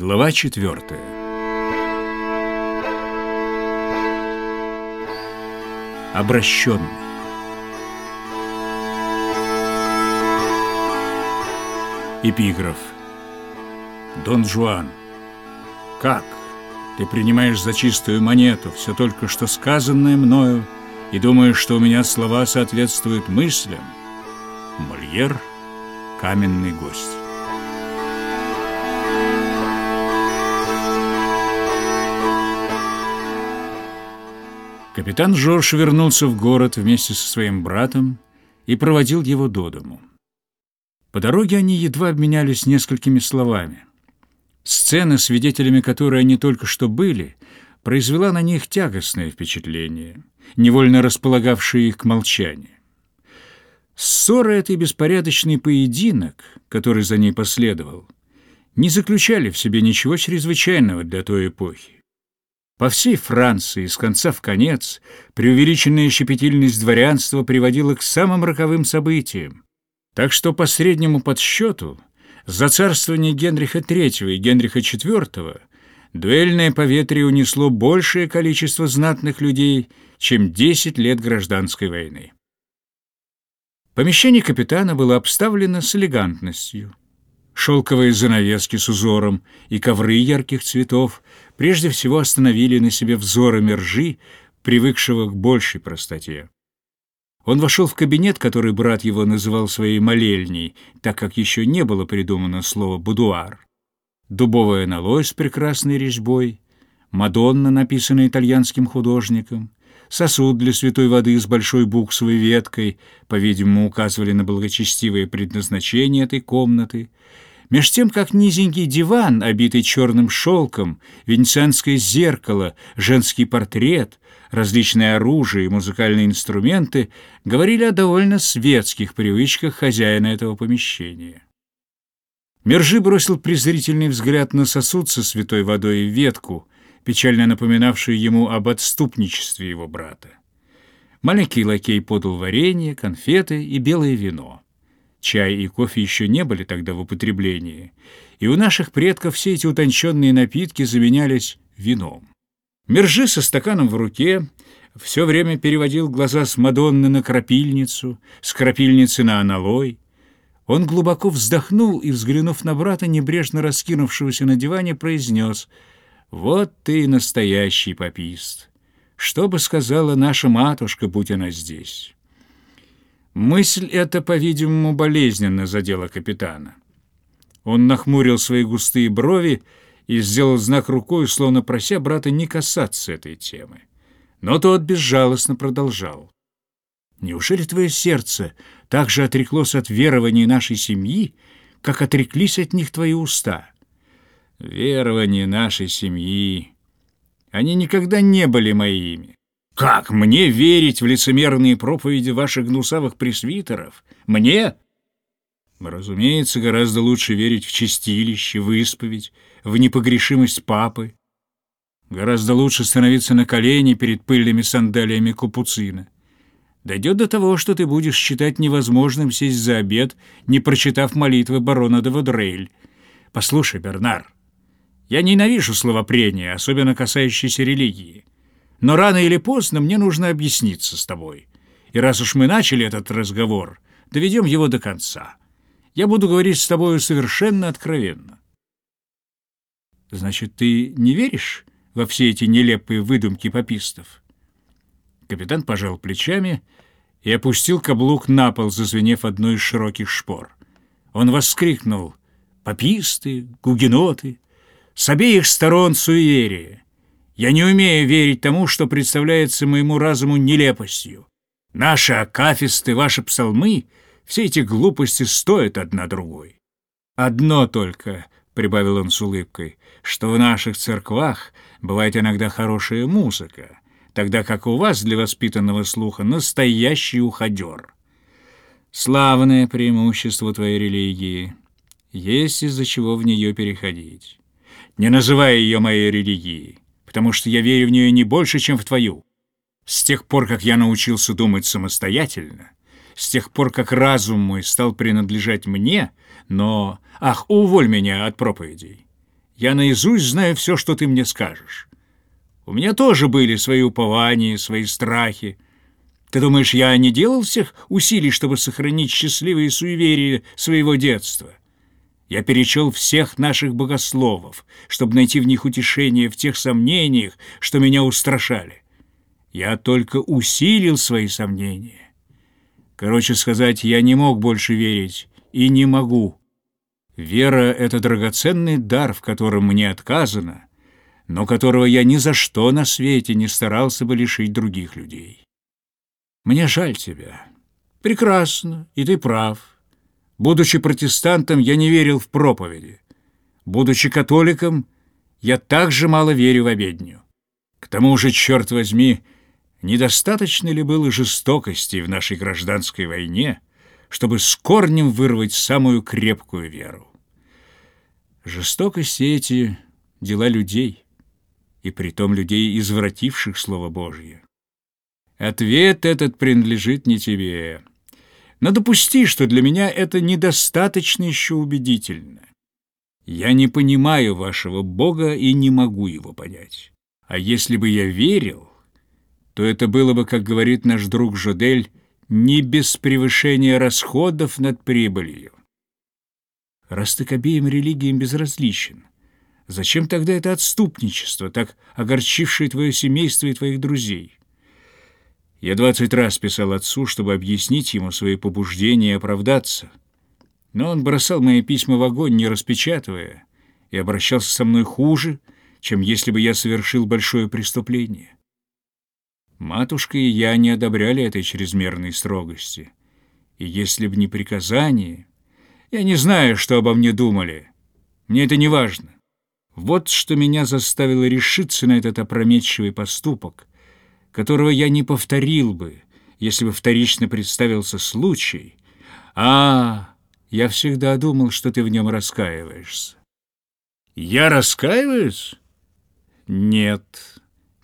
Глава четвертая. Обращенный. Эпиграф. Дон Жуан. Как? Ты принимаешь за чистую монету все только что сказанное мною и думаешь, что у меня слова соответствуют мыслям? Мольер. Каменный гость. Капитан Жорж вернулся в город вместе со своим братом и проводил его до дому. По дороге они едва обменялись несколькими словами. Сцена, свидетелями которой они только что были, произвела на них тягостное впечатление, невольно располагавшее их к молчанию. Ссора этой беспорядочный поединок, который за ней последовал, не заключали в себе ничего чрезвычайного для той эпохи. По всей Франции, с конца в конец, преувеличенная щепетильность дворянства приводила к самым роковым событиям. Так что по среднему подсчету за царствование Генриха III и Генриха IV дуэльное поветрие унесло большее количество знатных людей, чем 10 лет гражданской войны. Помещение капитана было обставлено с элегантностью шелковые занавески с узором и ковры ярких цветов прежде всего остановили на себе взоры ржи, привыкшего к большей простоте. Он вошел в кабинет, который брат его называл своей молельней, так как еще не было придумано слово «будуар». Дубовая налой с прекрасной резьбой, Мадонна, написанная итальянским художником, сосуд для святой воды с большой буксовой веткой, по-видимому, указывали на благочестивое предназначение этой комнаты, Меж тем, как низенький диван, обитый черным шелком, венецианское зеркало, женский портрет, различные оружие и музыкальные инструменты говорили о довольно светских привычках хозяина этого помещения. Мержи бросил презрительный взгляд на сосуд со святой водой и ветку, печально напоминавшую ему об отступничестве его брата. Маленький лакей подал варенье, конфеты и белое вино. Чай и кофе еще не были тогда в употреблении, и у наших предков все эти утонченные напитки заменялись вином. Мержи со стаканом в руке все время переводил глаза с Мадонны на крапильницу, с крапильницы на аналой. Он глубоко вздохнул и, взглянув на брата, небрежно раскинувшегося на диване, произнес «Вот ты настоящий попист! Что бы сказала наша матушка, будь она здесь?» Мысль эта, по-видимому, болезненно задела капитана. Он нахмурил свои густые брови и сделал знак рукой, словно прося брата не касаться этой темы. Но тот безжалостно продолжал. «Неужели твое сердце так же отреклось от верований нашей семьи, как отреклись от них твои уста?» «Верования нашей семьи...» Они никогда не были моими. Как мне верить в лицемерные проповеди ваших гнусавых пресвитеров? Мне? Разумеется, гораздо лучше верить в чистилище, в исповедь, в непогрешимость папы. Гораздо лучше становиться на колени перед пыльными сандалиями капуцина. Дойдет до того, что ты будешь считать невозможным сесть за обед, не прочитав молитвы барона де Водрейль. Послушай, Бернар, я ненавижу словопрения, особенно касающиеся религии. Но рано или поздно мне нужно объясниться с тобой. И раз уж мы начали этот разговор, доведем его до конца. Я буду говорить с тобою совершенно откровенно. Значит, ты не веришь во все эти нелепые выдумки попистов? Капитан пожал плечами и опустил каблук на пол, зазвенев одной из широких шпор. Он воскликнул «Пописты, гугеноты, с обеих сторон суеверия! Я не умею верить тому, что представляется моему разуму нелепостью. Наши акафисты, ваши псалмы, все эти глупости стоят одна другой. Одно только, — прибавил он с улыбкой, — что в наших церквах бывает иногда хорошая музыка, тогда как у вас для воспитанного слуха настоящий уходер. Славное преимущество твоей религии. Есть из-за чего в нее переходить. Не называй ее моей религией потому что я верю в нее не больше, чем в твою. С тех пор, как я научился думать самостоятельно, с тех пор, как разум мой стал принадлежать мне, но... Ах, уволь меня от проповедей. Я наизусть знаю все, что ты мне скажешь. У меня тоже были свои упования, свои страхи. Ты думаешь, я не делал всех усилий, чтобы сохранить счастливые суеверия своего детства? Я перечел всех наших богословов, чтобы найти в них утешение в тех сомнениях, что меня устрашали. Я только усилил свои сомнения. Короче сказать, я не мог больше верить и не могу. Вера — это драгоценный дар, в котором мне отказано, но которого я ни за что на свете не старался бы лишить других людей. Мне жаль тебя. Прекрасно, и ты прав. Будучи протестантом, я не верил в проповеди. Будучи католиком, я также мало верю в обедню. К тому же, черт возьми, недостаточно ли было жестокости в нашей гражданской войне, чтобы с корнем вырвать самую крепкую веру? Жестокости эти — дела людей, и притом людей, извративших Слово Божье. Ответ этот принадлежит не тебе. Но допусти, что для меня это недостаточно еще убедительно. Я не понимаю вашего Бога и не могу его понять. А если бы я верил, то это было бы, как говорит наш друг Жодель, не без превышения расходов над прибылью. Раз ты к обеим религиям безразличен, зачем тогда это отступничество, так огорчившее твое семейство и твоих друзей? Я двадцать раз писал отцу, чтобы объяснить ему свои побуждения и оправдаться. Но он бросал мои письма в огонь, не распечатывая, и обращался со мной хуже, чем если бы я совершил большое преступление. Матушка и я не одобряли этой чрезмерной строгости. И если б не приказание... Я не знаю, что обо мне думали. Мне это не важно. Вот что меня заставило решиться на этот опрометчивый поступок, которого я не повторил бы, если бы вторично представился случай. А, я всегда думал, что ты в нем раскаиваешься. Я раскаиваюсь? Нет,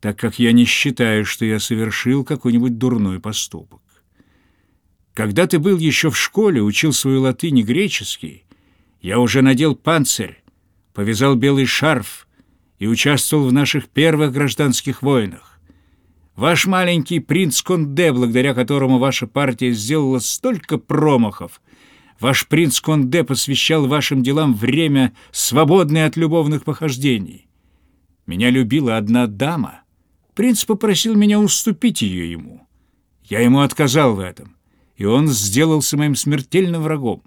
так как я не считаю, что я совершил какой-нибудь дурной поступок. Когда ты был еще в школе, учил свою латынь и греческий, я уже надел панцирь, повязал белый шарф и участвовал в наших первых гражданских войнах. Ваш маленький принц Конде, благодаря которому ваша партия сделала столько промахов, ваш принц Конде посвящал вашим делам время, свободное от любовных похождений. Меня любила одна дама. Принц попросил меня уступить ее ему. Я ему отказал в этом, и он сделался моим смертельным врагом.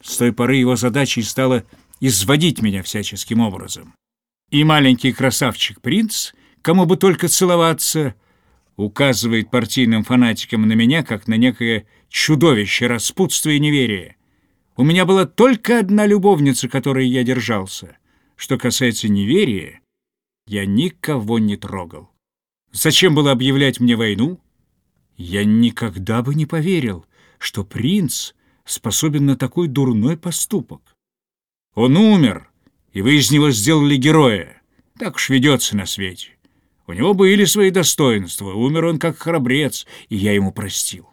С той поры его задачей стало изводить меня всяческим образом. И маленький красавчик-принц — кому бы только целоваться, указывает партийным фанатикам на меня, как на некое чудовище распутства и неверия. У меня была только одна любовница, которой я держался. Что касается неверия, я никого не трогал. Зачем было объявлять мне войну? Я никогда бы не поверил, что принц способен на такой дурной поступок. Он умер, и вы из него сделали героя. Так уж ведется на свете. У него были свои достоинства, умер он как храбрец, и я ему простил.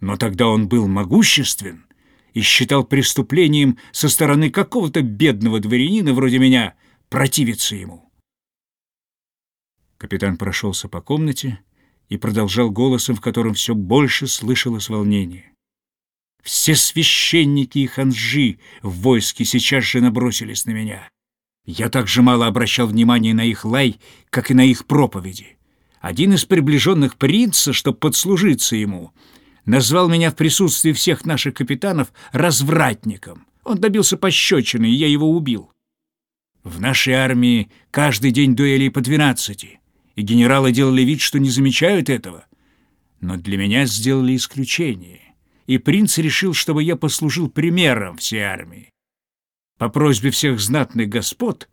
Но тогда он был могуществен и считал преступлением со стороны какого-то бедного дворянина вроде меня противиться ему. Капитан прошелся по комнате и продолжал голосом, в котором все больше слышалось волнение. Все священники и ханжи в войске сейчас же набросились на меня. Я так же мало обращал внимания на их лай, как и на их проповеди. Один из приближенных принца, чтобы подслужиться ему, назвал меня в присутствии всех наших капитанов развратником. Он добился пощечины, и я его убил. В нашей армии каждый день дуэлей по двенадцати, и генералы делали вид, что не замечают этого. Но для меня сделали исключение, и принц решил, чтобы я послужил примером всей армии. По просьбе всех знатных господ,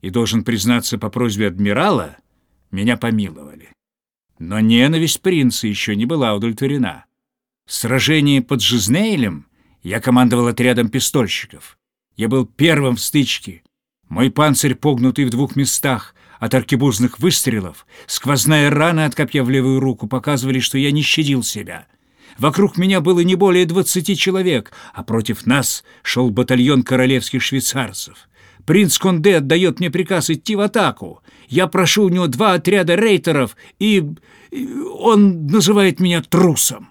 и, должен признаться, по просьбе адмирала, меня помиловали. Но ненависть принца еще не была удовлетворена. В сражении под Жизнейлем я командовал отрядом пистольщиков. Я был первым в стычке. Мой панцирь, погнутый в двух местах от аркебузных выстрелов, сквозная рана от копья в левую руку показывали, что я не щадил себя — Вокруг меня было не более двадцати человек, а против нас шел батальон королевских швейцарцев. Принц Конде отдает мне приказ идти в атаку. Я прошу у него два отряда рейтеров, и он называет меня трусом.